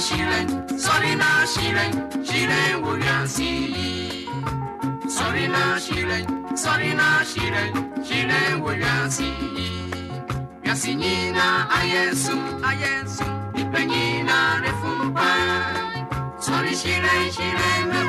shiren, sorry na shiren, shiren wuyansi. Sorry na shiren, sorry na shiren, shiren wuyansi. Yasinyina ayesu, ayesu, ipenyina refumpa. Sorry shiren, shiren mewani,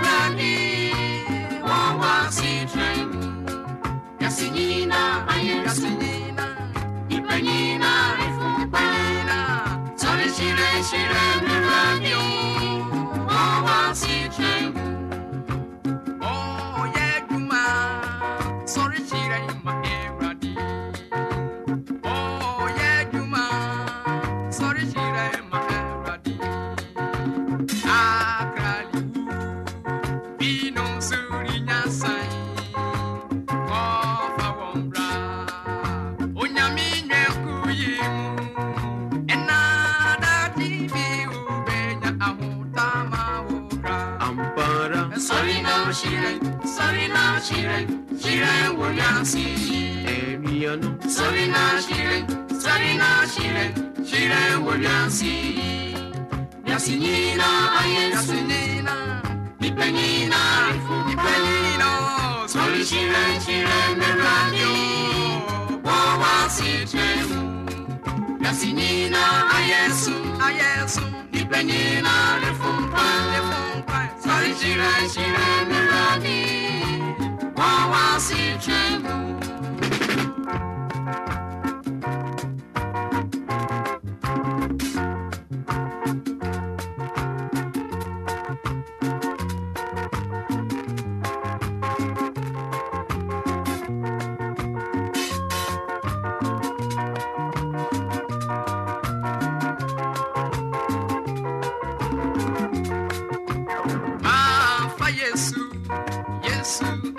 will not see. Eriano, Sorry now, Shiren. Sorry now, Shiren. Shiren will not see. Yasinina, Yasinina. Nipenina, Nipenina. Sorry, Shiren, Shiren, the radio. Wawa si tremu. Yasinina, ayesu, ayesu. Lefumpa, lefumpa. Sorry, Shiren,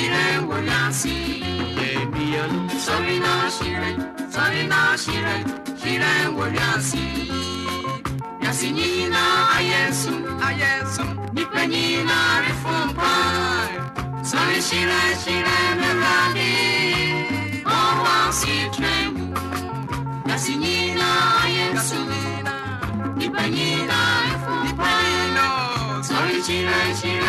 shire wo yasi. Ye biyalu. Sori na shire, sori na shire, shire wo yasi. Yasi nyina ayesu, ayesu. Nipe nyina refumpa. Sori shire, shire meradi. Oh wasi tremu. Yasi nyina ayesu. Nipe nyina refumpa. Sori shire, shire.